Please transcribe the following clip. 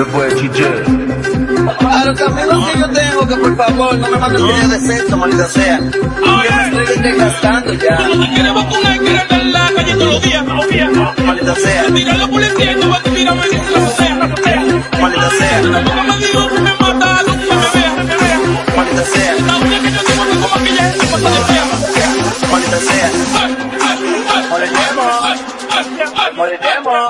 ¿Qué fue, chiche? Para los amigos que yo tengo, que por favor no me manden videos de sexo, maldita sea. Yo me estoy desgastando ya. Tú no te quieres vacunar, quieres estar en la calle todos los días, no, Maldita sea. Mira los policías y tú vas a tirar a dices la azotea, la azotea. Maldita sea. Tú tampoco me digo, tú me matas, tú me veas, me veas. Maldita sea. La única que yo tengo que como aquella es esta pata de fea. Maldita sea. Moriremos. Moriremos.